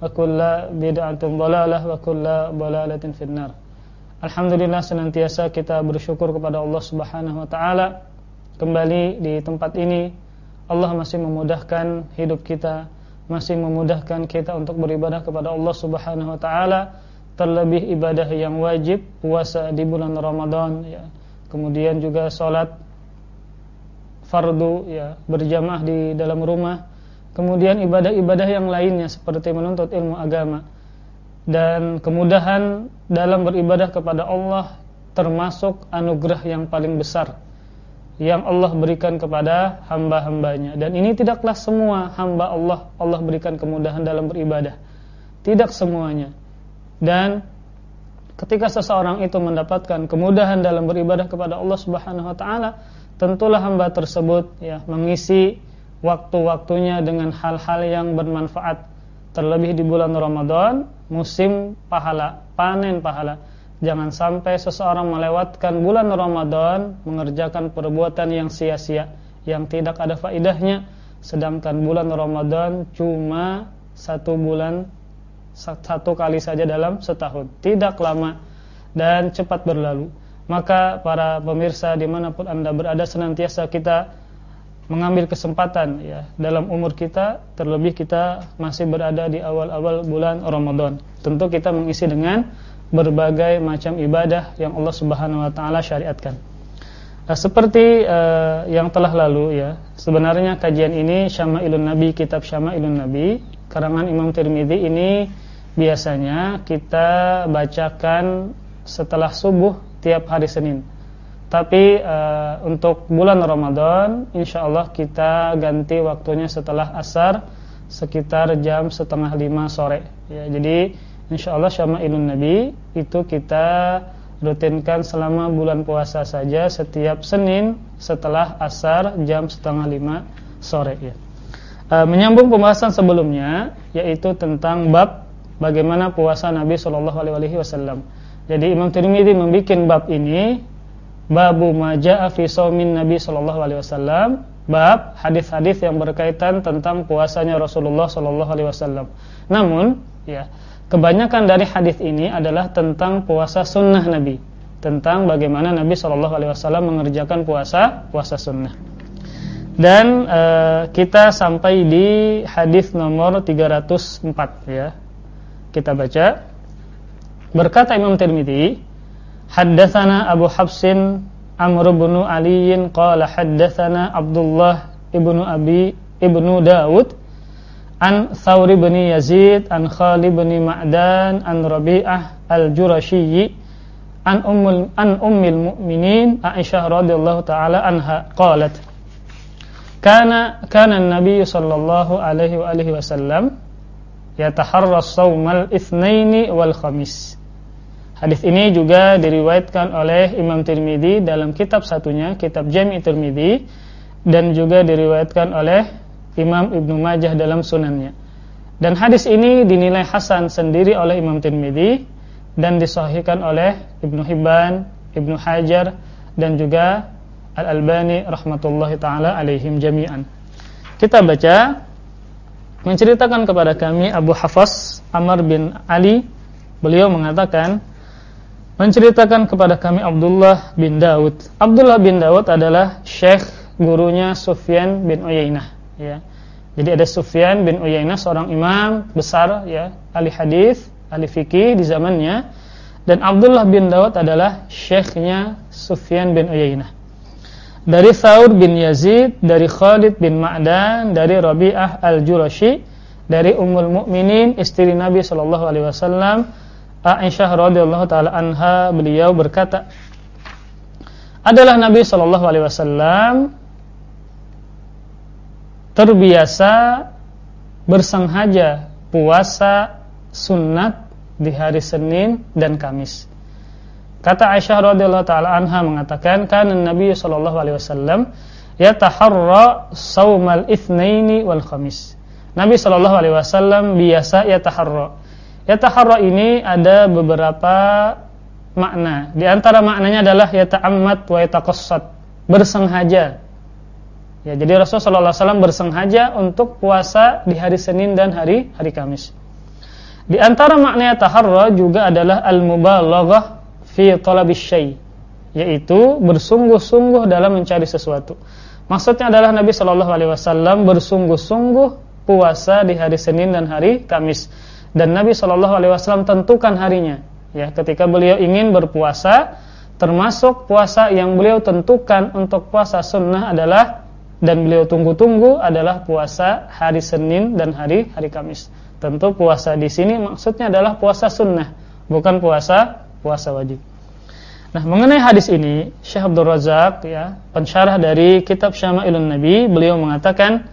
bid'atin dhalalah wa kulla dhalalatin finnar. Alhamdulillah senantiasa kita bersyukur kepada Allah Subhanahu wa taala kembali di tempat ini Allah masih memudahkan hidup kita, masih memudahkan kita untuk beribadah kepada Allah Subhanahu wa taala terlebih ibadah yang wajib puasa di bulan Ramadan ya. Kemudian juga salat fardu ya berjamaah di dalam rumah Kemudian ibadah-ibadah yang lainnya seperti menuntut ilmu agama. Dan kemudahan dalam beribadah kepada Allah termasuk anugerah yang paling besar yang Allah berikan kepada hamba-hambanya. Dan ini tidaklah semua hamba Allah Allah berikan kemudahan dalam beribadah. Tidak semuanya. Dan ketika seseorang itu mendapatkan kemudahan dalam beribadah kepada Allah Subhanahu wa taala tentulah hamba tersebut ya mengisi waktu-waktunya dengan hal-hal yang bermanfaat. Terlebih di bulan Ramadan musim pahala panen pahala. Jangan sampai seseorang melewatkan bulan Ramadan mengerjakan perbuatan yang sia-sia yang tidak ada faidahnya sedangkan bulan Ramadan cuma satu bulan satu kali saja dalam setahun. Tidak lama dan cepat berlalu. Maka para pemirsa di mana pun anda berada senantiasa kita mengambil kesempatan ya dalam umur kita terlebih kita masih berada di awal-awal bulan Ramadan. Tentu kita mengisi dengan berbagai macam ibadah yang Allah Subhanahu wa taala syariatkan. Nah, seperti uh, yang telah lalu ya, sebenarnya kajian ini Syama'ilun Nabi, kitab Syama'ilun Nabi karangan Imam Tirmidzi ini biasanya kita bacakan setelah subuh tiap hari Senin. Tapi uh, untuk bulan Ramadan insya Allah kita ganti waktunya setelah asar sekitar jam setengah lima sore. Ya, jadi insya Allah Syama'ilun Nabi itu kita rutinkan selama bulan puasa saja setiap Senin setelah asar jam setengah lima sore. Ya. Uh, menyambung pembahasan sebelumnya yaitu tentang bab bagaimana puasa Nabi Shallallahu Alaihi Wasallam. Jadi Imam Tirmidzi membuat bab ini Babu maja'a fi saumin Nabi sallallahu alaihi wasallam, bab hadis-hadis yang berkaitan tentang puasanya Rasulullah sallallahu alaihi wasallam. Namun, ya, kebanyakan dari hadis ini adalah tentang puasa sunnah Nabi, tentang bagaimana Nabi sallallahu alaihi wasallam mengerjakan puasa puasa sunnah. Dan e, kita sampai di hadis nomor 304 ya. Kita baca. Berkata Imam Tirmidzi, Haddatsana Abu Hafsin Amr bin Ali qala haddatsana Abdullah ibnu Abi ibnu Daud an Thawri bin Yazid an Khalid bin Ma'dan an Rabi'ah al-Jurashiyyi an ummul an ummil mu'minin Aisyah radhiyallahu taala anha qalat kana kana an-nabiy sallallahu alaihi wa alihi wasallam yataharra as-sawmal itsnaini wal khamis Hadis ini juga diriwayatkan oleh Imam Tirmidzi dalam kitab satunya, kitab Jami' Tirmidzi dan juga diriwayatkan oleh Imam Ibnu Majah dalam sunannya. Dan hadis ini dinilai hasan sendiri oleh Imam Tirmidzi dan disahihkan oleh Ibnu Hibban, Ibnu Hajar dan juga Al-Albani rahmatullahi taala alaihim jami'an. Kita baca menceritakan kepada kami Abu Hafs Amr bin Ali beliau mengatakan menceritakan kepada kami Abdullah bin Daud. Abdullah bin Daud adalah syekh gurunya Sufyan bin Uyainah ya. Jadi ada Sufyan bin Uyainah seorang imam besar ya, ahli hadis, ahli fikih di zamannya dan Abdullah bin Dawud adalah syekhnya Sufyan bin Uyainah. Dari Thawr bin Yazid, dari Khalid bin Ma'dan, dari Rabi'ah al-Jurashi, dari Ummul Mukminin istri Nabi sallallahu alaihi wasallam, Aisyah radhiyallahu taala anha beliau berkata, adalah Nabi sallallahu alaihi wasallam terbiasa bersengaja puasa sunat di hari Senin dan Kamis. Kata Aisyah radhiyallahu taala anha mengatakan kan Nabi sallallahu alaihi wasallam yataharra saumal itsnaini wal khamis. Nabi sallallahu alaihi wasallam biasa yataharra. Yataharra ini ada beberapa makna. Di antara maknanya adalah yata'ammat wa yataqassad, bersengaja. Ya, jadi Rasulullah SAW bersengaja untuk puasa di hari Senin dan hari hari Kamis. Di antara makna taharra juga adalah al-mubalaghah fi talabis syai, yaitu bersungguh-sungguh dalam mencari sesuatu. Maksudnya adalah Nabi Shallallahu alaihi wasallam bersungguh-sungguh puasa di hari Senin dan hari Kamis. Dan Nabi Shallallahu alaihi wasallam tentukan harinya. Ya, ketika beliau ingin berpuasa, termasuk puasa yang beliau tentukan untuk puasa sunnah adalah dan beliau tunggu-tunggu adalah puasa hari Senin dan hari hari Kamis. Tentu puasa di sini maksudnya adalah puasa sunnah, bukan puasa puasa wajib. Nah, mengenai hadis ini, Syekh Abdul Razak ya, pensyarah dari kitab Syama'ilun Nabi, beliau mengatakan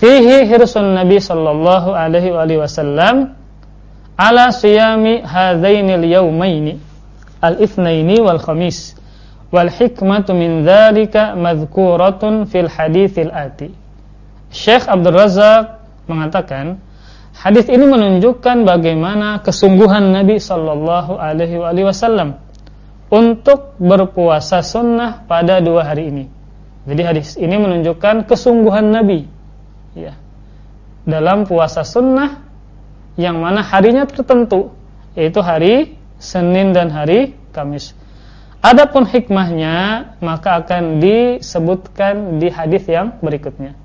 fihi hirsun Nabi sallallahu alaihi wasallam ala siyami hadzainil yaumaini al-itsnaini wal khamis wal hikmatu min dzalika madhkuratun fil haditsil ati. Syekh Abdul Razak mengatakan Hadis ini menunjukkan bagaimana kesungguhan Nabi Shallallahu Alaihi Wasallam untuk berpuasa sunnah pada dua hari ini. Jadi hadis ini menunjukkan kesungguhan Nabi, ya, dalam puasa sunnah yang mana harinya tertentu, yaitu hari Senin dan hari Kamis. Adapun hikmahnya maka akan disebutkan di hadis yang berikutnya.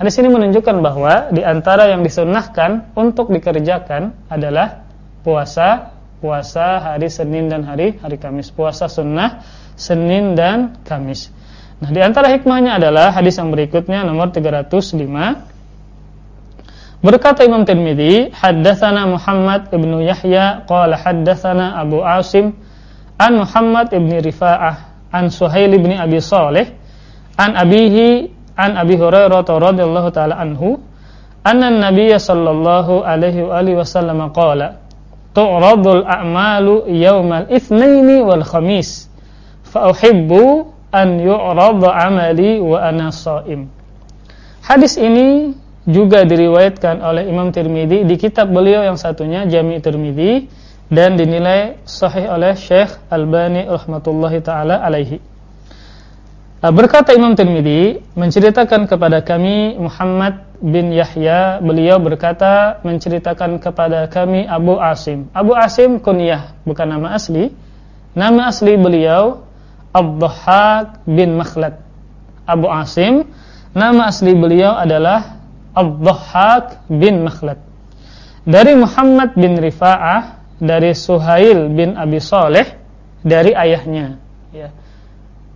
Hadis ini menunjukkan bahwa di antara yang disunnahkan untuk dikerjakan adalah puasa puasa hari Senin dan hari hari Kamis. Puasa sunnah Senin dan Kamis. Nah, di antara hikmahnya adalah hadis yang berikutnya nomor 305. Berkata Imam Tirmidzi, haddatsana Muhammad ibnu Yahya qala haddatsana Abu Asim an Muhammad ibni Rifa'ah an Suhail ibni Abi Saleh an abihi an Abi Hurairah radhiyallahu taala anhu anna an-nabiy sallallahu alaihi wa alihi wasallam qala tu'radul a'malu yaumal itsnaini wal khamis fa uhibbu an yu'rada 'amali wa ana shaim Hadis ini juga diriwayatkan oleh Imam Tirmidzi di kitab beliau yang satunya Jami' Tirmidzi dan dinilai sahih oleh Syekh Albani rahmatullahi taala alaihi. Ah, berkata Imam Tirmidzi menceritakan kepada kami Muhammad bin Yahya, beliau berkata menceritakan kepada kami Abu Asim. Abu Asim kunyah, bukan nama asli. Nama asli beliau Abdhahak bin Makhlad. Abu Asim, nama asli beliau adalah Abdhahak bin Makhlad. Dari Muhammad bin Rifa'ah, dari Suhail bin Abi Saleh, dari ayahnya. Ya.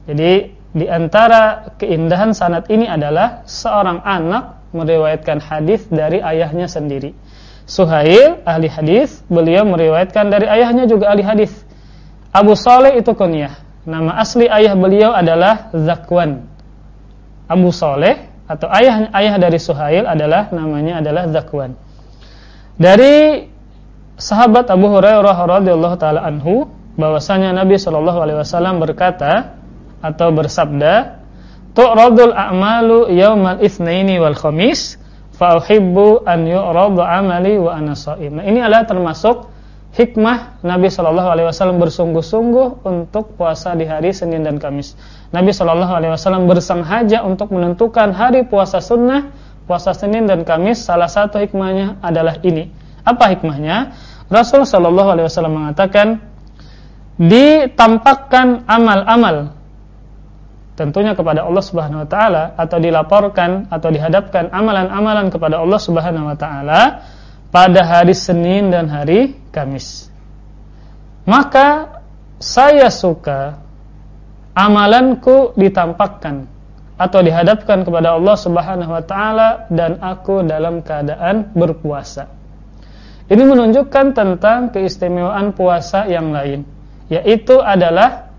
Jadi di antara keindahan sanad ini adalah seorang anak meriwayatkan hadis dari ayahnya sendiri. Suhail ahli hadis, beliau meriwayatkan dari ayahnya juga ahli hadis. Abu Saleh itu kunyah. Nama asli ayah beliau adalah Zakwan. Abu Saleh atau ayah ayah dari Suhail adalah namanya adalah Zakwan. Dari sahabat Abu Hurairah radhiyallahu taala anhu bahwasanya Nabi Shallallahu alaihi wasallam berkata, atau bersabda tu'radul a'malu yaumal itsnaini wal khamis fa uhibbu an yu'radu amali wa ana shaim. Nah, ini adalah termasuk hikmah Nabi sallallahu alaihi wasallam bersungguh-sungguh untuk puasa di hari Senin dan Kamis. Nabi sallallahu alaihi wasallam bersengaja untuk menentukan hari puasa sunnah, puasa Senin dan Kamis. Salah satu hikmahnya adalah ini. Apa hikmahnya? Rasul sallallahu alaihi wasallam mengatakan ditampakkan amal-amal tentunya kepada Allah Subhanahu wa taala atau dilaporkan atau dihadapkan amalan-amalan kepada Allah Subhanahu wa taala pada hari Senin dan hari Kamis. maka saya suka amalanku ditampakkan atau dihadapkan kepada Allah Subhanahu wa taala dan aku dalam keadaan berpuasa. Ini menunjukkan tentang keistimewaan puasa yang lain, yaitu adalah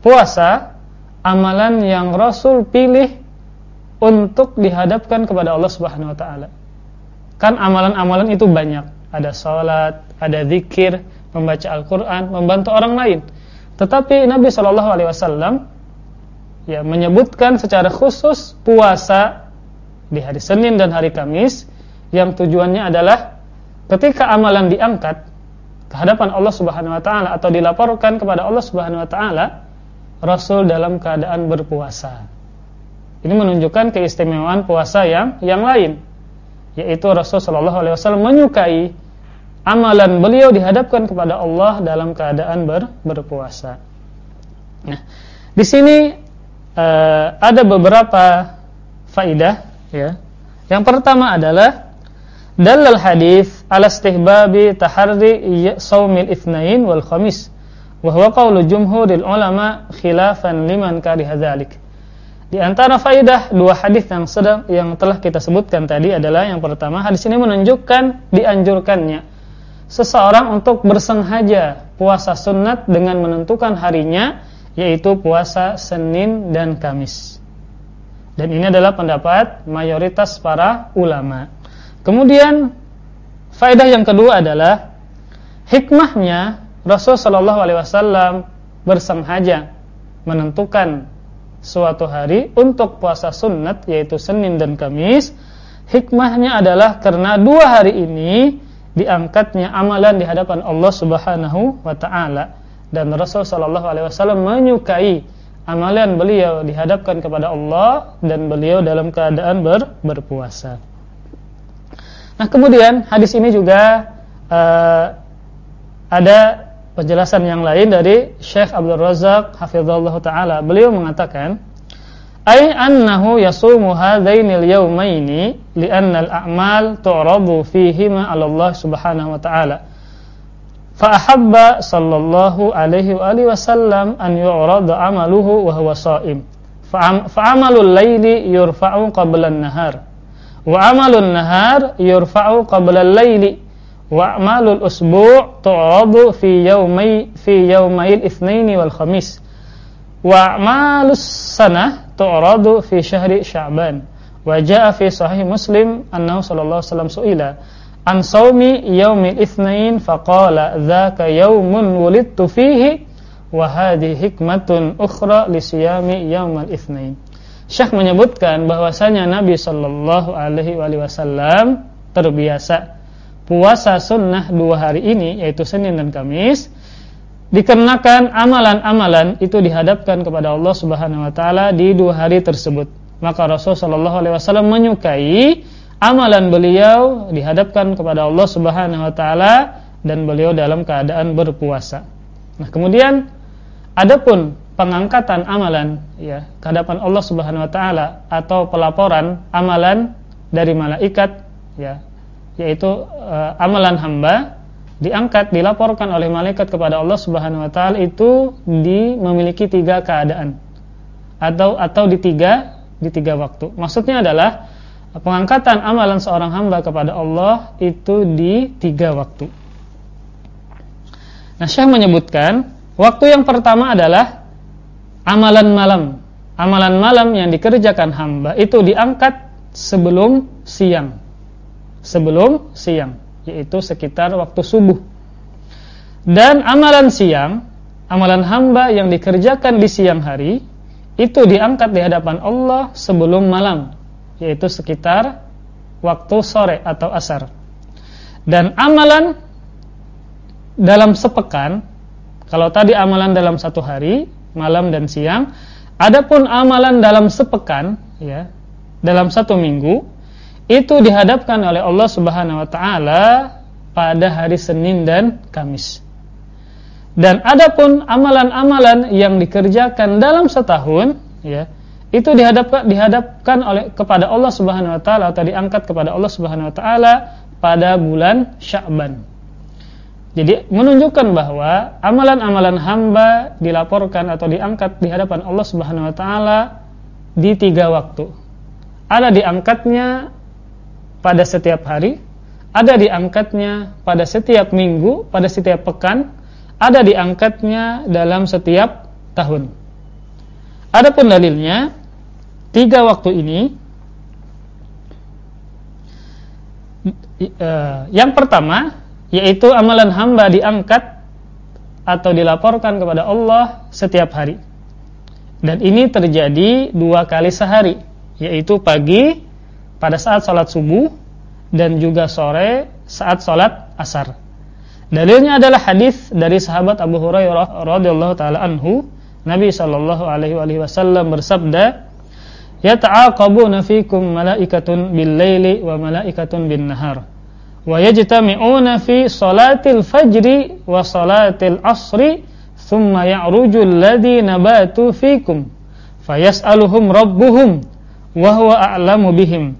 puasa amalan yang Rasul pilih untuk dihadapkan kepada Allah Subhanahu wa taala. Kan amalan-amalan itu banyak, ada salat, ada zikir, membaca Al-Qur'an, membantu orang lain. Tetapi Nabi Shallallahu alaihi wasallam ya menyebutkan secara khusus puasa di hari Senin dan hari Kamis yang tujuannya adalah ketika amalan diangkat ke hadapan Allah Subhanahu wa taala atau dilaporkan kepada Allah Subhanahu wa taala Rasul dalam keadaan berpuasa. Ini menunjukkan keistimewaan puasa yang yang lain yaitu Rasul sallallahu alaihi wasallam menyukai amalan beliau dihadapkan kepada Allah dalam keadaan ber, berpuasa. Nah, di sini uh, ada beberapa faidah ya. Yang pertama adalah dalal hadis ala istihbabi taharri saumil itsnain wal khamis wa huwa qaulu jumhuril ulama khilafan liman kariha dzalik. Di antara faidah dua hadis yang sedang yang telah kita sebutkan tadi adalah yang pertama hadis ini menunjukkan dianjurkannya seseorang untuk bersengaja puasa sunat dengan menentukan harinya yaitu puasa Senin dan Kamis. Dan ini adalah pendapat mayoritas para ulama. Kemudian faedah yang kedua adalah hikmahnya Rasul Shallallahu alaihi wasallam bersengaja menentukan suatu hari untuk puasa sunat yaitu Senin dan Kamis. Hikmahnya adalah karena dua hari ini diangkatnya amalan di hadapan Allah Subhanahu wa taala dan Rasul sallallahu alaihi wasallam menyukai amalan beliau dihadapkan kepada Allah dan beliau dalam keadaan ber, berpuasa. Nah, kemudian hadis ini juga uh, ada penjelasan yang lain dari Syekh Abdul Razak hafizallahu taala. Beliau mengatakan, "Ai annahu yasumu hadainil yawmaini li'anna al-a'mal tu'radu fihima 'ala Allah Subhanahu wa ta'ala." Fa ahabba sallallahu alaihi wa alihi wasallam an yu'rada 'amaluhu wa huwa sha'im. Fa 'amalul laili yurfa'u qabla an-nahar wa 'amalun nahar yurfa'u qabla al-laili wa'malul usbu' tu'radu fi yaumai fi yaumail itsnaini wal khamis. Wa'malus sanah tu'radu fi syahri sya'ban. Wa jaa'a fi sahih muslim annahu sallallahu alaihi su'ila an saumi yaumil itsnain faqala dzaka yaumun wulidtu fihi wa hadhihi hikmatun ukhra li siyami yaumil itsnain Syekh menyebutkan bahwasanya Nabi sallallahu alaihi wasallam terbiasa puasa sunnah dua hari ini yaitu Senin dan Kamis dikarenakan amalan-amalan itu dihadapkan kepada Allah Subhanahu wa taala di dua hari tersebut. Maka Rasul sallallahu alaihi wasallam menyukai amalan beliau dihadapkan kepada Allah Subhanahu wa taala dan beliau dalam keadaan berpuasa. Nah, kemudian adapun pengangkatan amalan ya ke hadapan Allah Subhanahu wa taala atau pelaporan amalan dari malaikat ya yaitu uh, amalan hamba diangkat dilaporkan oleh malaikat kepada Allah Subhanahu wa taala itu di memiliki tiga keadaan atau atau di tiga di tiga waktu. Maksudnya adalah pengangkatan amalan seorang hamba kepada Allah itu di tiga waktu. Nah, Syekh menyebutkan waktu yang pertama adalah amalan malam. Amalan malam yang dikerjakan hamba itu diangkat sebelum siang. Sebelum siang, yaitu sekitar waktu subuh. Dan amalan siang, amalan hamba yang dikerjakan di siang hari itu diangkat di hadapan Allah sebelum malam yaitu sekitar waktu sore atau asar. Dan amalan dalam sepekan, kalau tadi amalan dalam satu hari, malam dan siang, adapun amalan dalam sepekan, ya, dalam satu minggu, itu dihadapkan oleh Allah Subhanahu wa taala pada hari Senin dan Kamis. Dan adapun amalan-amalan yang dikerjakan dalam setahun, ya, itu dihadapkan dihadapkan oleh kepada Allah Subhanahu wa taala atau diangkat kepada Allah Subhanahu wa taala pada bulan Sya'ban. Jadi menunjukkan bahwa amalan-amalan hamba dilaporkan atau diangkat di hadapan Allah Subhanahu wa taala di tiga waktu. Ada diangkatnya pada setiap hari, ada diangkatnya pada setiap minggu, pada setiap pekan, ada diangkatnya dalam setiap tahun. Adapun dalilnya tiga waktu ini eh, yang pertama yaitu amalan hamba diangkat atau dilaporkan kepada Allah setiap hari. Dan ini terjadi dua kali sehari, yaitu pagi pada saat sholat subuh dan juga sore saat sholat asar. Dalilnya adalah hadis dari sahabat Abu Hurairah radhiyallahu taala anhu, Nabi sallallahu alaihi wasallam bersabda, "Yata'aqabuna fikum malaikatun bil-laili wa malaikatun bin-nahar." wa yajtami'una fi salatil fajri wa salatil asri thumma ya'ruju alladhina batu fikum fayas'aluhum rabbuhum wa huwa a'lamu bihim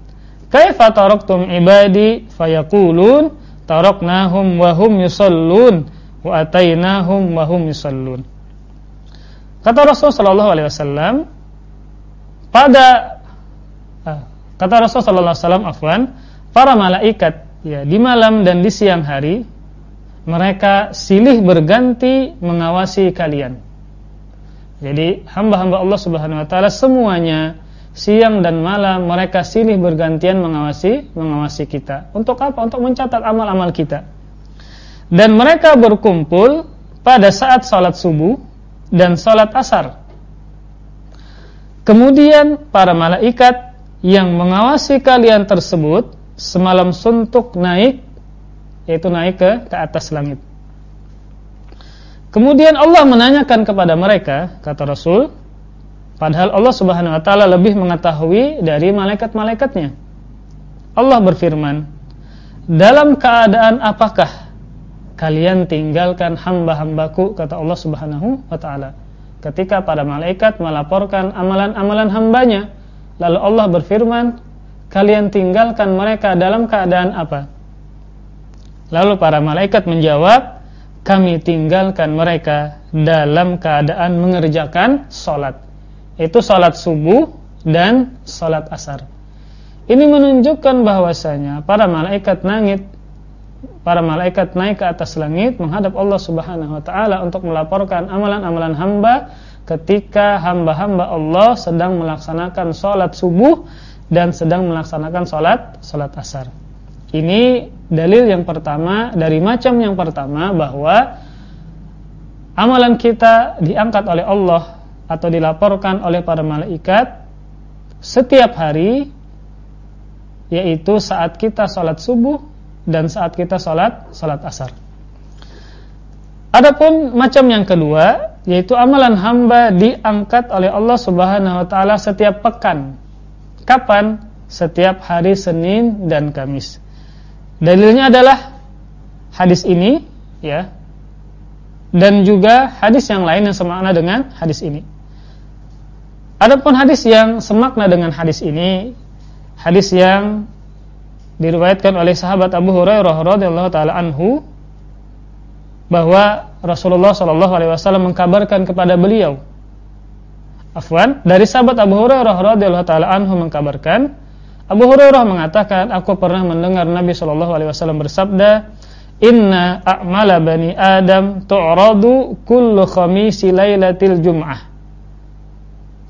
kaifa taraktum ibadi fayaqulun taraknahum wa hum yusallun. Wa atainahum wa hum yusallun. Kata Rasul sallallahu alaihi wasallam pada ah, kata Rasul sallallahu alaihi wasallam afwan para malaikat ya di malam dan di siang hari mereka silih berganti mengawasi kalian. Jadi hamba-hamba Allah Subhanahu wa taala semuanya siang dan malam mereka silih bergantian mengawasi mengawasi kita. Untuk apa? Untuk mencatat amal-amal kita. Dan mereka berkumpul pada saat salat subuh dan salat asar. Kemudian para malaikat yang mengawasi kalian tersebut semalam suntuk naik yaitu naik ke ke atas langit. Kemudian Allah menanyakan kepada mereka, kata Rasul, padahal Allah Subhanahu wa taala lebih mengetahui dari malaikat-malaikatnya. Allah berfirman, "Dalam keadaan apakah kalian tinggalkan hamba-hambaku?" kata Allah Subhanahu wa taala. Ketika para malaikat melaporkan amalan-amalan hambanya, lalu Allah berfirman, kalian tinggalkan mereka dalam keadaan apa? Lalu para malaikat menjawab, kami tinggalkan mereka dalam keadaan mengerjakan solat. Itu solat subuh dan solat asar. Ini menunjukkan bahwasanya para malaikat langit, para malaikat naik ke atas langit menghadap Allah Subhanahu wa taala untuk melaporkan amalan-amalan hamba ketika hamba-hamba Allah sedang melaksanakan solat subuh dan sedang melaksanakan sholat sholat asar. Ini dalil yang pertama dari macam yang pertama bahwa amalan kita diangkat oleh Allah atau dilaporkan oleh para malaikat setiap hari yaitu saat kita sholat subuh dan saat kita sholat sholat asar. Adapun macam yang kedua yaitu amalan hamba diangkat oleh Allah Subhanahu wa taala setiap pekan Kapan? Setiap hari Senin dan Kamis. Dalilnya adalah hadis ini, ya. Dan juga hadis yang lain yang semakna dengan hadis ini. Adapun hadis yang semakna dengan hadis ini, hadis yang diriwayatkan oleh sahabat Abu Hurairah radhiyallahu taala anhu bahwa Rasulullah Shallallahu alaihi wasallam mengkabarkan kepada beliau Afwan, dari sahabat Abu Hurairah radhiyallahu taala anhu mengkabarkan, Abu Hurairah mengatakan, aku pernah mendengar Nabi Shallallahu alaihi wasallam bersabda, "Inna a'mala bani Adam tu'radu kullu khamisi lailatil jum'ah."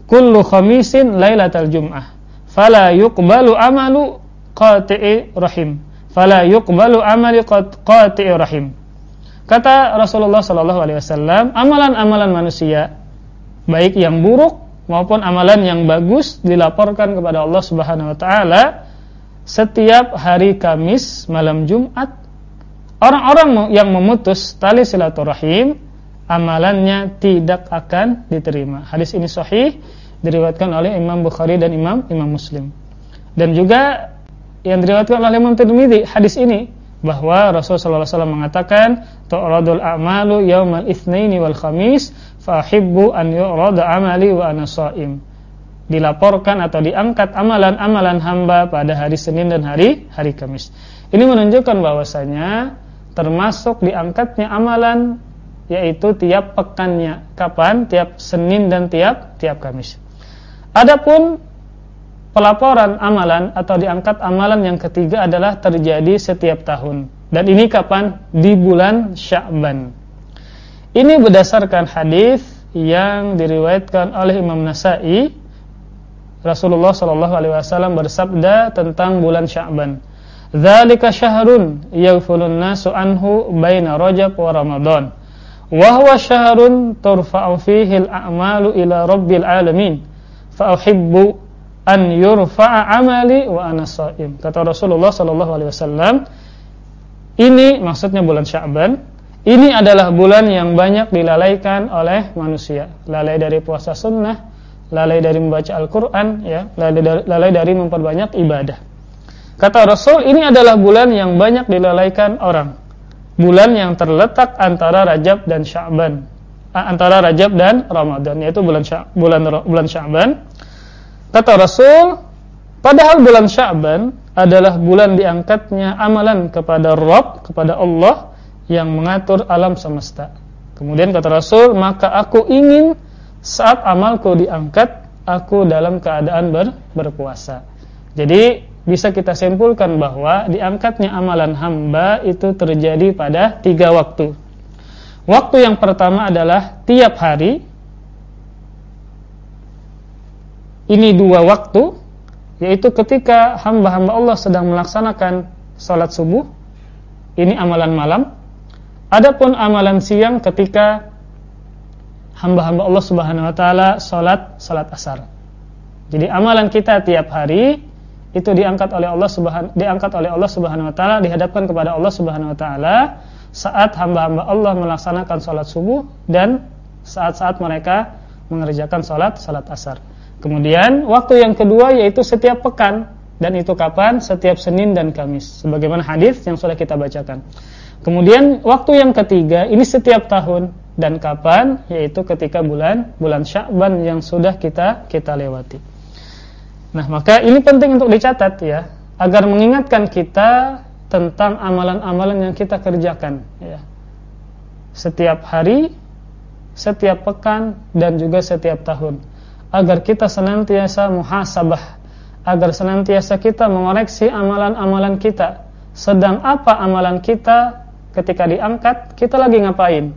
Kullu khamisin lailatal jum'ah. Fala yuqbalu amalu qati'i rahim. Fala yuqbalu amali qati'i rahim. Kata Rasulullah sallallahu alaihi wasallam, amalan-amalan manusia baik yang buruk maupun amalan yang bagus dilaporkan kepada Allah Subhanahu wa taala setiap hari Kamis malam Jumat orang-orang yang memutus tali silaturahim amalannya tidak akan diterima. Hadis ini sahih diriwayatkan oleh Imam Bukhari dan Imam Imam Muslim. Dan juga yang diriwayatkan oleh Imam Tirmidzi hadis ini bahwa Rasulullah SAW mengatakan tu'radul a'malu yaumal itsnaini wal khamis fahibbu an yu'rada amali wa ana shaim dilaporkan atau diangkat amalan-amalan hamba pada hari Senin dan hari hari Kamis ini menunjukkan bahwasanya termasuk diangkatnya amalan yaitu tiap pekannya. Kapan? Tiap Senin dan tiap tiap Kamis. Adapun pelaporan amalan atau diangkat amalan yang ketiga adalah terjadi setiap tahun. Dan ini kapan? Di bulan Sya'ban. Ini berdasarkan hadis yang diriwayatkan oleh Imam Nasai. Rasulullah Shallallahu alaihi wasallam bersabda tentang bulan Sya'ban. "Dzalika syahrun yaghfulun nasu anhu baina Rajab wa Ramadan." wa huwa syahrun turfa'u fihi al-a'malu ila rabbil alamin fa uhibbu an yurfa'a amali wa ana sha'im kata Rasulullah sallallahu alaihi wasallam ini maksudnya bulan Sya'ban ini adalah bulan yang banyak dilalaikan oleh manusia. Lalai dari puasa sunnah lalai dari membaca Al-Qur'an ya lalai dari memperbanyak ibadah. Kata Rasul ini adalah bulan yang banyak dilalaikan orang. Bulan yang terletak antara Rajab dan Sya'ban antara Rajab dan Ramadan yaitu bulan Sya bulan bulan Sya'ban. Kata Rasul padahal bulan Sya'ban adalah bulan diangkatnya amalan kepada Rabb kepada Allah yang mengatur alam semesta. Kemudian kata Rasul maka aku ingin saat amalku diangkat aku dalam keadaan ber, berpuasa. Jadi bisa kita simpulkan bahwa diangkatnya amalan hamba itu terjadi pada tiga waktu. Waktu yang pertama adalah tiap hari. Ini dua waktu, yaitu ketika hamba-hamba Allah sedang melaksanakan sholat subuh. Ini amalan malam. Adapun amalan siang ketika hamba-hamba Allah Subhanahu Wa Taala sholat sholat asar. Jadi amalan kita tiap hari itu diangkat oleh Allah Subhanahu diangkat oleh Allah Subhanahu wa taala dihadapkan kepada Allah Subhanahu wa taala saat hamba-hamba Allah melaksanakan salat subuh dan saat-saat mereka mengerjakan salat salat asar. Kemudian waktu yang kedua yaitu setiap pekan dan itu kapan? Setiap Senin dan Kamis sebagaimana hadis yang sudah kita bacakan. Kemudian waktu yang ketiga ini setiap tahun dan kapan? Yaitu ketika bulan bulan Sya'ban yang sudah kita kita lewati. Nah, maka ini penting untuk dicatat ya, agar mengingatkan kita tentang amalan-amalan yang kita kerjakan ya. Setiap hari, setiap pekan dan juga setiap tahun. Agar kita senantiasa muhasabah, agar senantiasa kita mengoreksi amalan-amalan kita. Sedang apa amalan kita ketika diangkat, kita lagi ngapain?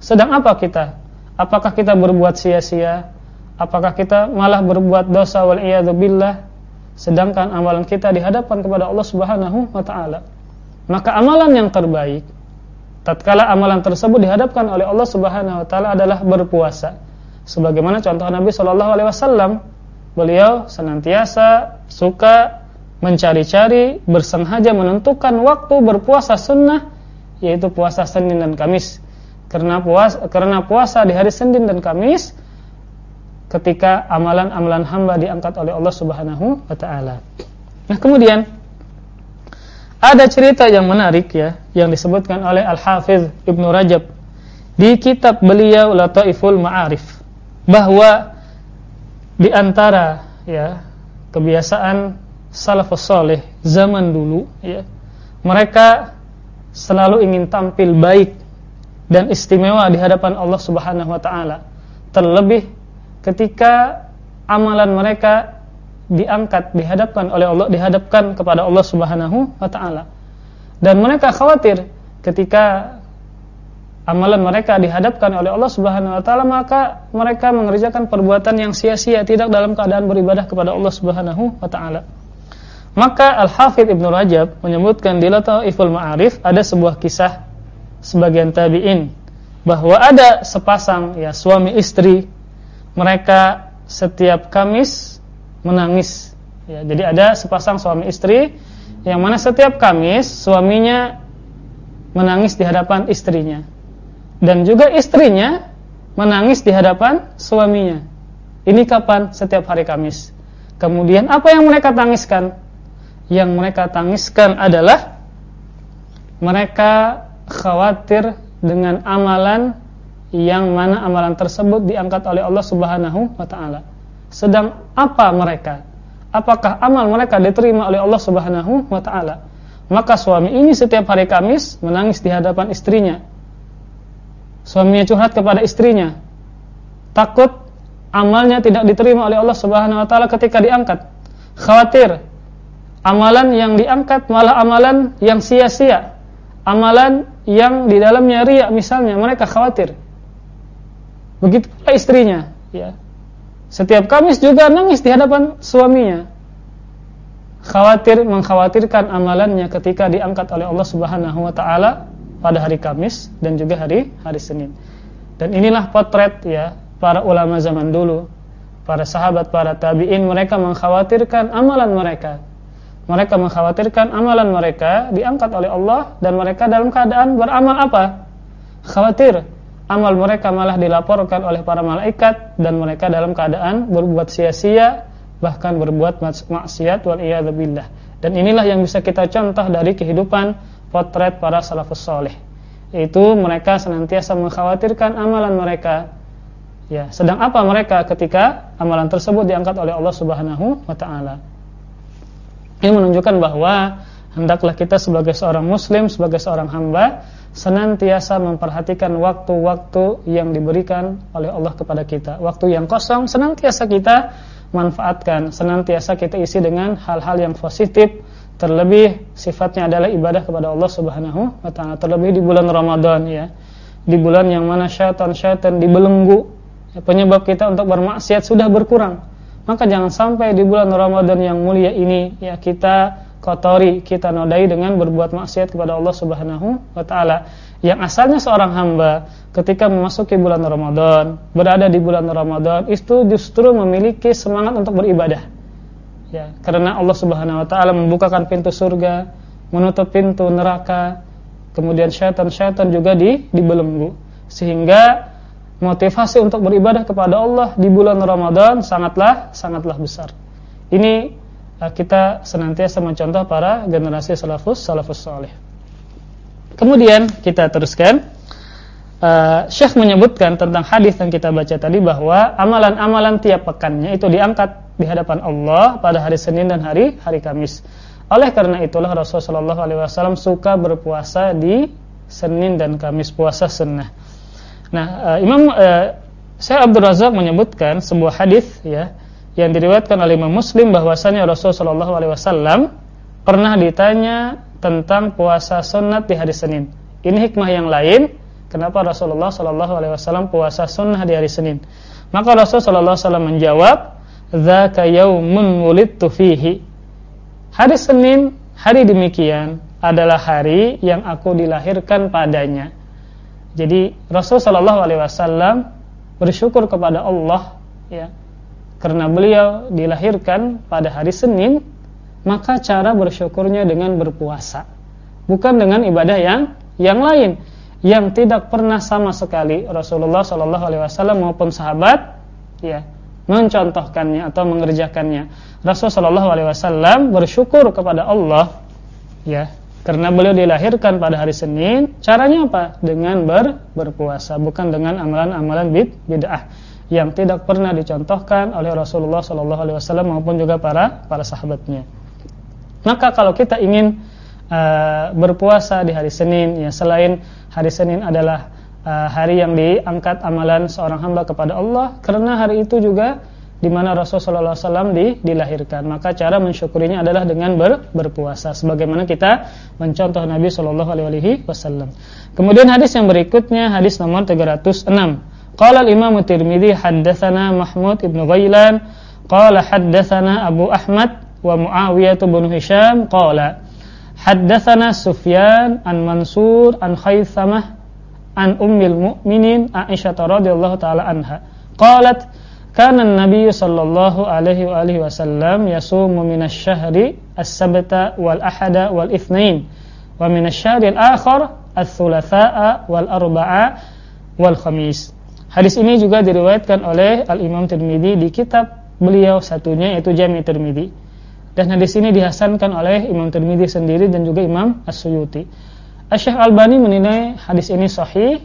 Sedang apa kita? Apakah kita berbuat sia-sia? Apakah kita malah berbuat dosa wal billah sedangkan amalan kita dihadapkan kepada Allah Subhanahu wa taala? Maka amalan yang terbaik tatkala amalan tersebut dihadapkan oleh Allah Subhanahu wa taala adalah berpuasa. Sebagaimana contoh Nabi sallallahu alaihi wasallam, beliau senantiasa suka mencari-cari, bersengaja menentukan waktu berpuasa sunnah yaitu puasa Senin dan Kamis. Karena puasa karena puasa di hari Senin dan Kamis ketika amalan-amalan hamba diangkat oleh Allah Subhanahu wa taala. Nah, kemudian ada cerita yang menarik ya yang disebutkan oleh Al-Hafiz Ibnu Rajab di kitab beliau Lataiful Ma'arif bahwa di antara ya kebiasaan salafus saleh zaman dulu ya mereka selalu ingin tampil baik dan istimewa di hadapan Allah Subhanahu wa taala. Terlebih ketika amalan mereka diangkat dihadapkan oleh Allah dihadapkan kepada Allah Subhanahu wa taala. Dan mereka khawatir ketika amalan mereka dihadapkan oleh Allah Subhanahu wa taala maka mereka mengerjakan perbuatan yang sia-sia tidak dalam keadaan beribadah kepada Allah Subhanahu wa taala. Maka Al-Hafidh Ibnu Rajab menyebutkan di Lataiful Ma'arif ada sebuah kisah sebagian tabi'in bahwa ada sepasang ya suami istri mereka setiap Kamis menangis. Ya, jadi ada sepasang suami istri yang mana setiap Kamis suaminya menangis di hadapan istrinya dan juga istrinya menangis di hadapan suaminya. Ini kapan? Setiap hari Kamis. Kemudian apa yang mereka tangiskan? Yang mereka tangiskan adalah mereka khawatir dengan amalan yang mana amalan tersebut diangkat oleh Allah Subhanahu wa taala. Sedang apa mereka? Apakah amal mereka diterima oleh Allah Subhanahu wa taala? Maka suami ini setiap hari Kamis menangis di hadapan istrinya. Suaminya curhat kepada istrinya. Takut amalnya tidak diterima oleh Allah Subhanahu wa taala ketika diangkat. Khawatir amalan yang diangkat malah amalan yang sia-sia. Amalan yang di dalamnya riak misalnya, mereka khawatir. Begitu istrinya, ya. Setiap Kamis juga nangis di hadapan suaminya. Khawatir mengkhawatirkan amalannya ketika diangkat oleh Allah Subhanahu wa taala pada hari Kamis dan juga hari hari Senin. Dan inilah potret ya para ulama zaman dulu, para sahabat, para tabi'in mereka mengkhawatirkan amalan mereka mereka mengkhawatirkan amalan mereka diangkat oleh Allah dan mereka dalam keadaan beramal apa? Khawatir amal mereka malah dilaporkan oleh para malaikat dan mereka dalam keadaan berbuat sia-sia bahkan berbuat maksiat wal billah. Dan inilah yang bisa kita contoh dari kehidupan potret para salafus soleh. Itu mereka senantiasa mengkhawatirkan amalan mereka. Ya, sedang apa mereka ketika amalan tersebut diangkat oleh Allah Subhanahu wa taala? Ini menunjukkan bahwa hendaklah kita sebagai seorang muslim, sebagai seorang hamba senantiasa memperhatikan waktu-waktu yang diberikan oleh Allah kepada kita. Waktu yang kosong senantiasa kita manfaatkan, senantiasa kita isi dengan hal-hal yang positif, terlebih sifatnya adalah ibadah kepada Allah Subhanahu wa taala. Terlebih di bulan Ramadan ya. Di bulan yang mana syaitan-syaitan dibelenggu, ya, penyebab kita untuk bermaksiat sudah berkurang maka jangan sampai di bulan Ramadan yang mulia ini ya kita kotori, kita nodai dengan berbuat maksiat kepada Allah Subhanahu wa taala. Yang asalnya seorang hamba ketika memasuki bulan Ramadan, berada di bulan Ramadan itu justru memiliki semangat untuk beribadah. Ya, karena Allah Subhanahu wa taala membukakan pintu surga, menutup pintu neraka, kemudian syaitan-syaitan juga di dibelenggu. Sehingga motivasi untuk beribadah kepada Allah di bulan Ramadan sangatlah sangatlah besar. Ini kita senantiasa mencontoh para generasi salafus salafus saleh. Kemudian kita teruskan uh, Syekh menyebutkan tentang hadis yang kita baca tadi bahwa amalan-amalan tiap pekannya itu diangkat di hadapan Allah pada hari Senin dan hari hari Kamis. Oleh karena itulah Rasulullah SAW suka berpuasa di Senin dan Kamis puasa sunnah. Nah, uh, Imam uh, Syekh Abdul Razak menyebutkan sebuah hadis ya yang diriwayatkan oleh Imam Muslim bahwasanya Rasulullah Shallallahu alaihi wasallam pernah ditanya tentang puasa sunat di hari Senin. Ini hikmah yang lain kenapa Rasulullah Shallallahu alaihi wasallam puasa sunnah di hari Senin. Maka Rasulullah Shallallahu alaihi wasallam menjawab, "Dzaka yaumun wulidtu fihi." Hari Senin, hari demikian adalah hari yang aku dilahirkan padanya. Jadi Rasul Shallallahu Alaihi Wasallam bersyukur kepada Allah ya karena beliau dilahirkan pada hari Senin maka cara bersyukurnya dengan berpuasa bukan dengan ibadah yang yang lain yang tidak pernah sama sekali Rasulullah Shallallahu Alaihi Wasallam maupun sahabat ya mencontohkannya atau mengerjakannya. Rasul Shallallahu Alaihi Wasallam bersyukur kepada Allah ya karena beliau dilahirkan pada hari Senin, caranya apa? Dengan ber, berpuasa, bukan dengan amalan-amalan bid, bid'ah yang tidak pernah dicontohkan oleh Rasulullah Shallallahu alaihi wasallam maupun juga para para sahabatnya. Maka kalau kita ingin uh, berpuasa di hari Senin, ya selain hari Senin adalah uh, hari yang diangkat amalan seorang hamba kepada Allah, karena hari itu juga di mana Rasulullah SAW di, dilahirkan. Maka cara mensyukurinya adalah dengan ber, berpuasa. Sebagaimana kita mencontoh Nabi Shallallahu Alaihi Wasallam. Kemudian hadis yang berikutnya hadis nomor 306. Qala al-Imam Tirmidzi haddatsana Mahmud ibn Ghailan qala haddatsana Abu Ahmad wa Muawiyah bin Hisham qala haddatsana Sufyan an Mansur an Khaythamah an Ummil Mukminin Aisyah radhiyallahu taala anha qalat Kana Nabi sallallahu alaihi wa alihi wasallam yasumu minasy-syahri as-sabta wal ahada wal itsnain wa minasy-syahri al-akhar ats-tsulatsa'a wal arba'a wal khamis. Hadis ini juga diriwayatkan oleh Al-Imam Tirmizi di kitab beliau satunya yaitu Jami' Tirmizi. Dan hadis ini dihasankan oleh Imam Tirmizi sendiri dan juga Imam As-Suyuti. Asy-Syaikh Albani menilai hadis ini sahih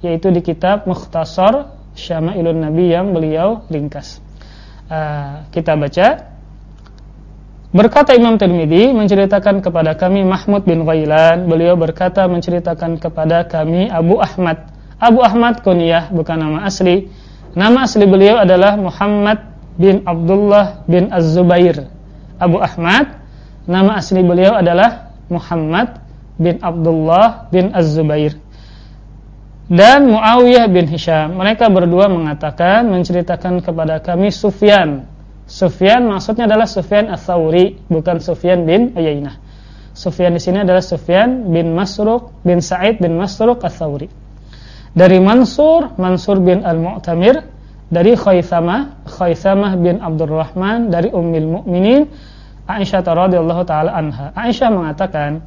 yaitu di kitab Mukhtasar Syama'ilun Nabi yang beliau ringkas. Uh, kita baca Berkata Imam Tirmidzi menceritakan kepada kami Mahmud bin Ghailan, beliau berkata menceritakan kepada kami Abu Ahmad. Abu Ahmad kunyah bukan nama asli. Nama asli beliau adalah Muhammad bin Abdullah bin Az-Zubair. Abu Ahmad, nama asli beliau adalah Muhammad bin Abdullah bin Az-Zubair. Dan Muawiyah bin Hisham. Mereka berdua mengatakan menceritakan kepada kami Sufyan Sufyan maksudnya adalah Sufyan Ats-Tsauri, bukan Sufyan bin Uyainah. Sufyan di sini adalah Sufyan bin Masruq bin Sa'id bin Masruq Ats-Tsauri. Dari Mansur, Mansur bin Al-Mu'tamir, dari Khaythamah, Khaythamah bin Abdurrahman, dari Ummul Mukminin Aisyah radhiyallahu taala anha. Aisyah mengatakan,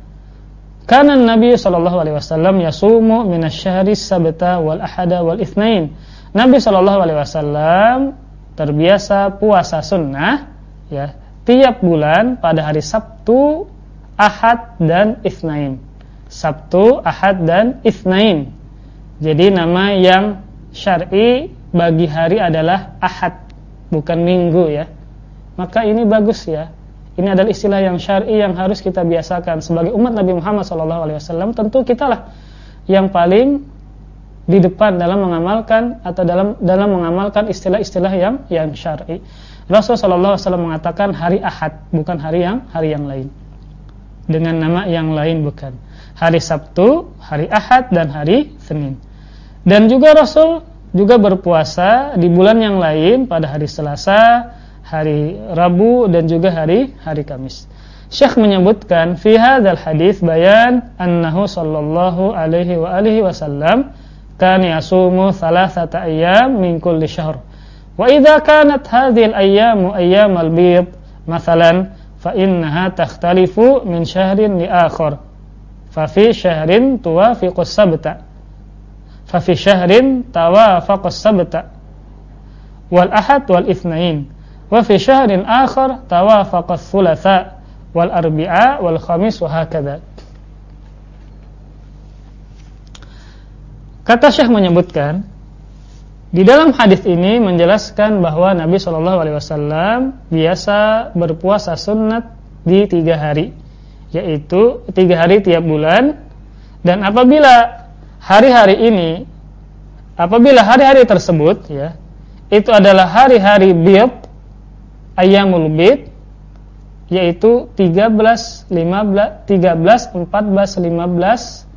"Kana Nabi sallallahu alaihi wasallam yasumu minasyahri sabta wal ahada wal itsnain." Nabi sallallahu alaihi wasallam terbiasa puasa sunnah ya tiap bulan pada hari Sabtu, Ahad dan Itsnain. Sabtu, Ahad dan Itsnain. Jadi nama yang syar'i bagi hari adalah Ahad, bukan Minggu ya. Maka ini bagus ya. Ini adalah istilah yang syar'i yang harus kita biasakan sebagai umat Nabi Muhammad SAW. Tentu kitalah yang paling di depan dalam mengamalkan atau dalam dalam mengamalkan istilah-istilah yang yang syar'i. Rasulullah SAW mengatakan hari Ahad, bukan hari yang hari yang lain. Dengan nama yang lain bukan. Hari Sabtu, hari Ahad dan hari Senin. Dan juga Rasul juga berpuasa di bulan yang lain pada hari Selasa, hari Rabu dan juga hari hari Kamis. Syekh menyebutkan fi hadzal hadis bayan annahu sallallahu alaihi wa alihi wasallam kana yasumu thalathata ayyam min kulli syahr. Wa idza kanat hadhihi al-ayyamu ayyam al-bid masalan fa innaha takhtalifu min syahrin li akhar. Fa fi syahrin tuwafiqus sabta fa fi syahrin tawafaqas sabta wal ahad wal itsnain wa fi syahrin akhar tawafaqas thulatha wal arbi'a wal khamis wa hakadha Kata Syekh menyebutkan di dalam hadis ini menjelaskan bahwa Nabi Shallallahu Alaihi Wasallam biasa berpuasa sunat di tiga hari, yaitu tiga hari tiap bulan. Dan apabila hari-hari ini, apabila hari-hari tersebut, ya, itu adalah hari-hari bid, ayamul bid, yaitu 13, 15, 13, 14, 15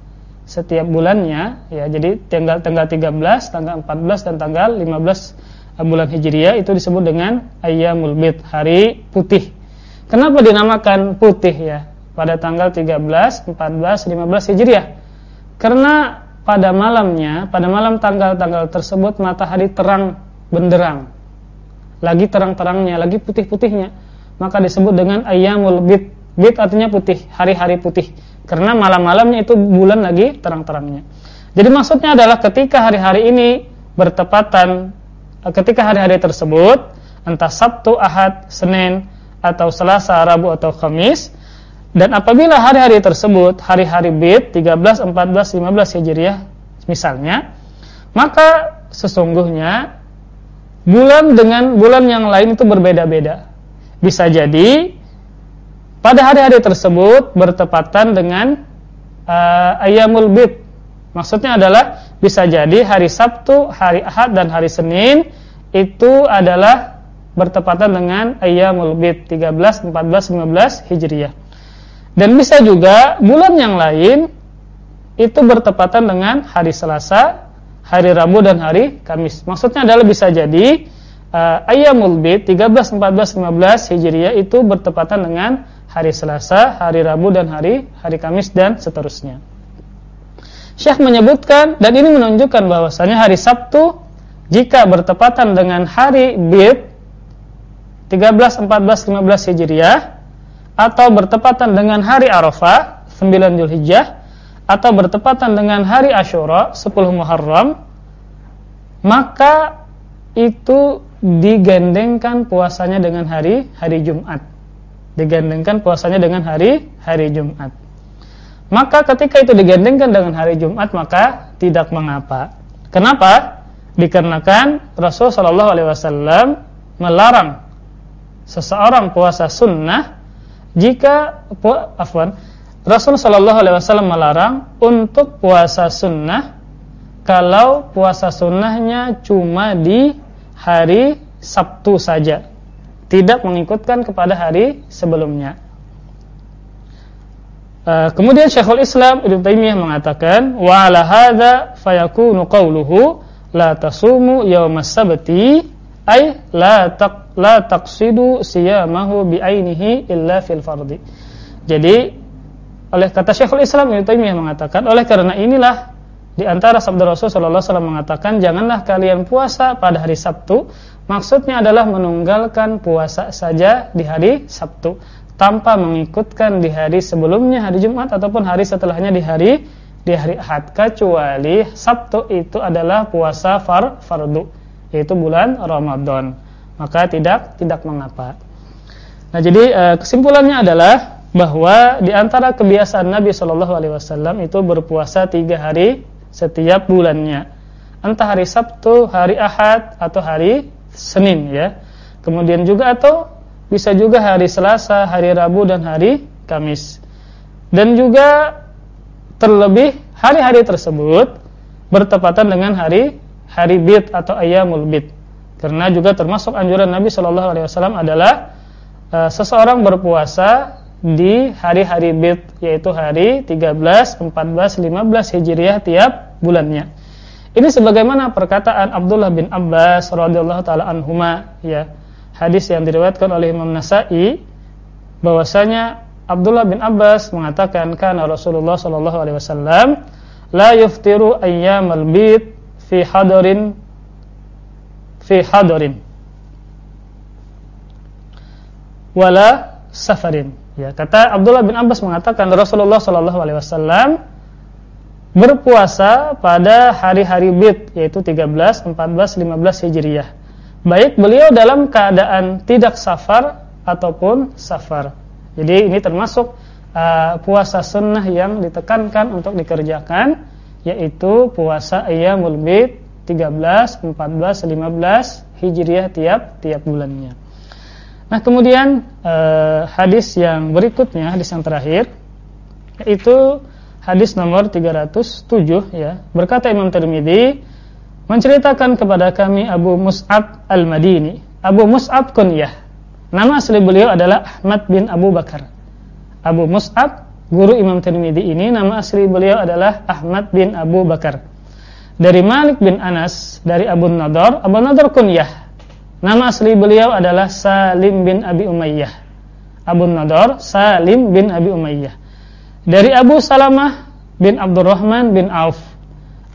setiap bulannya ya jadi tanggal tanggal 13, tanggal 14 dan tanggal 15 bulan Hijriah itu disebut dengan Ayyamul Bid, hari putih. Kenapa dinamakan putih ya? Pada tanggal 13, 14, 15 Hijriah. Karena pada malamnya, pada malam tanggal-tanggal tersebut matahari terang benderang. Lagi terang-terangnya, lagi putih-putihnya. Maka disebut dengan Ayyamul Bid. Bid artinya putih, hari-hari putih. Karena malam-malamnya itu bulan lagi terang-terangnya. Jadi maksudnya adalah ketika hari-hari ini bertepatan ketika hari-hari tersebut entah Sabtu, Ahad, Senin atau Selasa, Rabu atau Kamis dan apabila hari-hari tersebut hari-hari bid 13, 14, 15 Hijriah misalnya maka sesungguhnya bulan dengan bulan yang lain itu berbeda-beda. Bisa jadi pada hari-hari tersebut bertepatan dengan uh, Ayyamul Bid. Maksudnya adalah bisa jadi hari Sabtu, hari Ahad dan hari Senin itu adalah bertepatan dengan Ayyamul Bid 13, 14, 15 Hijriah. Dan bisa juga bulan yang lain itu bertepatan dengan hari Selasa, hari Rabu dan hari Kamis. Maksudnya adalah bisa jadi uh, Ayyamul Bid 13, 14, 15 Hijriah itu bertepatan dengan hari Selasa, hari Rabu dan hari hari Kamis dan seterusnya. Syekh menyebutkan dan ini menunjukkan bahwasanya hari Sabtu jika bertepatan dengan hari Bid 13, 14, 15 Hijriah atau bertepatan dengan hari Arafah 9 Zulhijjah atau bertepatan dengan hari Ashura 10 Muharram maka itu digandengkan puasanya dengan hari hari Jumat digandengkan puasanya dengan hari hari Jumat. Maka ketika itu digandengkan dengan hari Jumat maka tidak mengapa. Kenapa? Dikarenakan Rasul Shallallahu Alaihi Wasallam melarang seseorang puasa sunnah jika afwan Rasul Shallallahu Alaihi Wasallam melarang untuk puasa sunnah kalau puasa sunnahnya cuma di hari Sabtu saja, tidak mengikutkan kepada hari sebelumnya. Uh, kemudian Syekhul Islam Ibnu Taimiyah mengatakan wa ala hadza fayakunu qawluhu la tasumu yaumas sabti ay la taq la taqsidu siyamahu bi ainihi illa fil fardhi. Jadi oleh kata Syekhul Islam Ibnu Taimiyah mengatakan oleh karena inilah di antara sabda Rasul sallallahu alaihi wasallam mengatakan janganlah kalian puasa pada hari Sabtu maksudnya adalah menunggalkan puasa saja di hari Sabtu tanpa mengikutkan di hari sebelumnya hari Jumat ataupun hari setelahnya di hari di hari Ahad kecuali Sabtu itu adalah puasa far fardu yaitu bulan Ramadan maka tidak tidak mengapa. Nah jadi eh, kesimpulannya adalah bahwa di antara kebiasaan Nabi Shallallahu Alaihi Wasallam itu berpuasa tiga hari setiap bulannya, entah hari Sabtu, hari Ahad atau hari Senin ya. Kemudian juga atau bisa juga hari Selasa, hari Rabu dan hari Kamis. Dan juga terlebih hari-hari tersebut bertepatan dengan hari hari Bid atau Ayyamul Bid. Karena juga termasuk anjuran Nabi Shallallahu alaihi wasallam adalah uh, seseorang berpuasa di hari-hari Bid yaitu hari 13, 14, 15 Hijriah tiap bulannya. Ini sebagaimana perkataan Abdullah bin Abbas radhiyallahu taala anhuma ya hadis yang diriwayatkan oleh Imam Nasai bahwasanya Abdullah bin Abbas mengatakan kana Rasulullah sallallahu alaihi wasallam la yuftiru ayyamal bid fi hadarin fi hadarin wala safarin ya kata Abdullah bin Abbas mengatakan Rasulullah sallallahu alaihi wasallam berpuasa pada hari-hari bid yaitu 13, 14, 15 Hijriah baik beliau dalam keadaan tidak safar ataupun safar. Jadi ini termasuk uh, puasa sunnah yang ditekankan untuk dikerjakan yaitu puasa Ayyamul Bid 13, 14, 15 Hijriah tiap tiap bulannya. Nah, kemudian uh, hadis yang berikutnya, hadis yang terakhir yaitu hadis nomor 307 ya. Berkata Imam Tirmizi menceritakan kepada kami Abu Mus'ab Al-Madini. Abu Mus'ab kunyah. Nama asli beliau adalah Ahmad bin Abu Bakar. Abu Mus'ab, guru Imam Tirmidzi ini nama asli beliau adalah Ahmad bin Abu Bakar. Dari Malik bin Anas, dari Abu Nadar, Abu Nadar kunyah. Nama asli beliau adalah Salim bin Abi Umayyah. Abu Nadar Salim bin Abi Umayyah. Dari Abu Salamah bin Abdurrahman bin Auf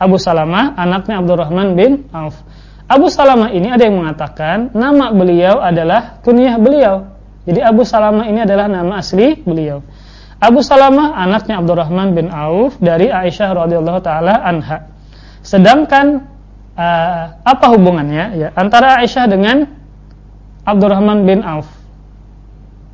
Abu Salamah anaknya Abdurrahman bin Auf. Abu Salamah ini ada yang mengatakan nama beliau adalah kunyah beliau. Jadi Abu Salamah ini adalah nama asli beliau. Abu Salamah anaknya Abdurrahman bin Auf dari Aisyah radhiyallahu taala anha. Sedangkan uh, apa hubungannya ya antara Aisyah dengan Abdurrahman bin Auf?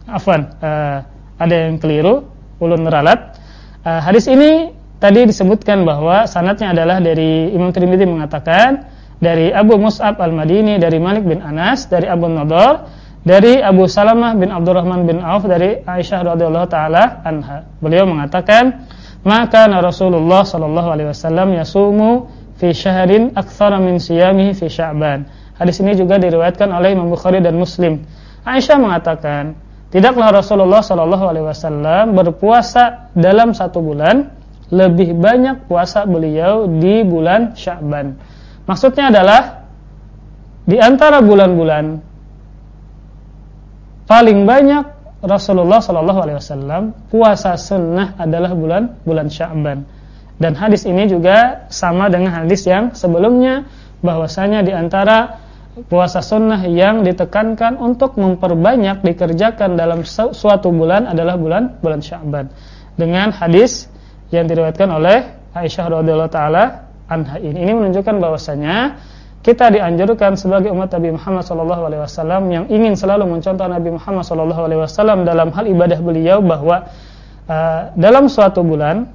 Afwan, uh, ada yang keliru, ulun neralat. Uh, hadis ini Tadi disebutkan bahwa sanatnya adalah dari Imam Tirmidzi mengatakan dari Abu Mus'ab Al-Madini, dari Malik bin Anas, dari Abu Nadar, dari Abu Salamah bin Abdurrahman bin Auf, dari Aisyah radhiyallahu taala anha. Beliau mengatakan, "Maka Rasulullah sallallahu alaihi wasallam yasumu fi syahrin aktsara min siyamihi fi Sya'ban." Hadis ini juga diriwayatkan oleh Imam Bukhari dan Muslim. Aisyah mengatakan, tidaklah Rasulullah sallallahu alaihi wasallam berpuasa dalam satu bulan lebih banyak puasa beliau di bulan Sya'ban. Maksudnya adalah di antara bulan-bulan paling banyak Rasulullah Shallallahu Alaihi Wasallam puasa sunnah adalah bulan bulan Sya'ban. Dan hadis ini juga sama dengan hadis yang sebelumnya bahwasanya di antara puasa sunnah yang ditekankan untuk memperbanyak dikerjakan dalam suatu bulan adalah bulan bulan Sya'ban. Dengan hadis yang diriwayatkan oleh Aisyah radhiyallahu taala anha ini. Ini menunjukkan bahwasanya kita dianjurkan sebagai umat Nabi Muhammad wasallam yang ingin selalu mencontoh Nabi Muhammad wasallam dalam hal ibadah beliau bahwa uh, dalam suatu bulan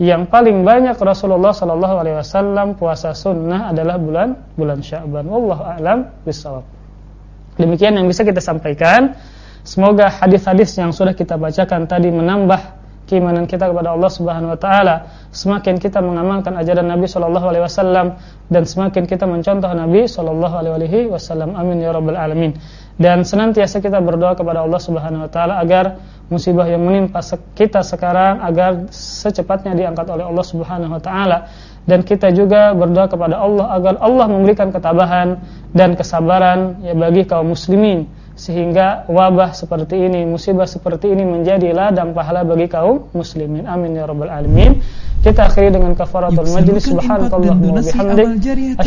yang paling banyak Rasulullah wasallam puasa sunnah adalah bulan bulan Sya'ban. Wallahu a'lam bishawab. Demikian yang bisa kita sampaikan Semoga hadis-hadis yang sudah kita bacakan tadi menambah keimanan kita kepada Allah Subhanahu wa taala, semakin kita mengamalkan ajaran Nabi sallallahu alaihi wasallam dan semakin kita mencontoh Nabi sallallahu alaihi wasallam. Amin ya rabbal alamin. Dan senantiasa kita berdoa kepada Allah Subhanahu wa taala agar musibah yang menimpa kita sekarang agar secepatnya diangkat oleh Allah Subhanahu wa taala dan kita juga berdoa kepada Allah agar Allah memberikan ketabahan dan kesabaran ya bagi kaum muslimin sehingga wabah seperti ini, musibah seperti ini menjadi ladang pahala bagi kaum muslimin. Amin ya rabbal alamin. Kita akhiri dengan kafaratul majlis subhanallah wa bihamdik.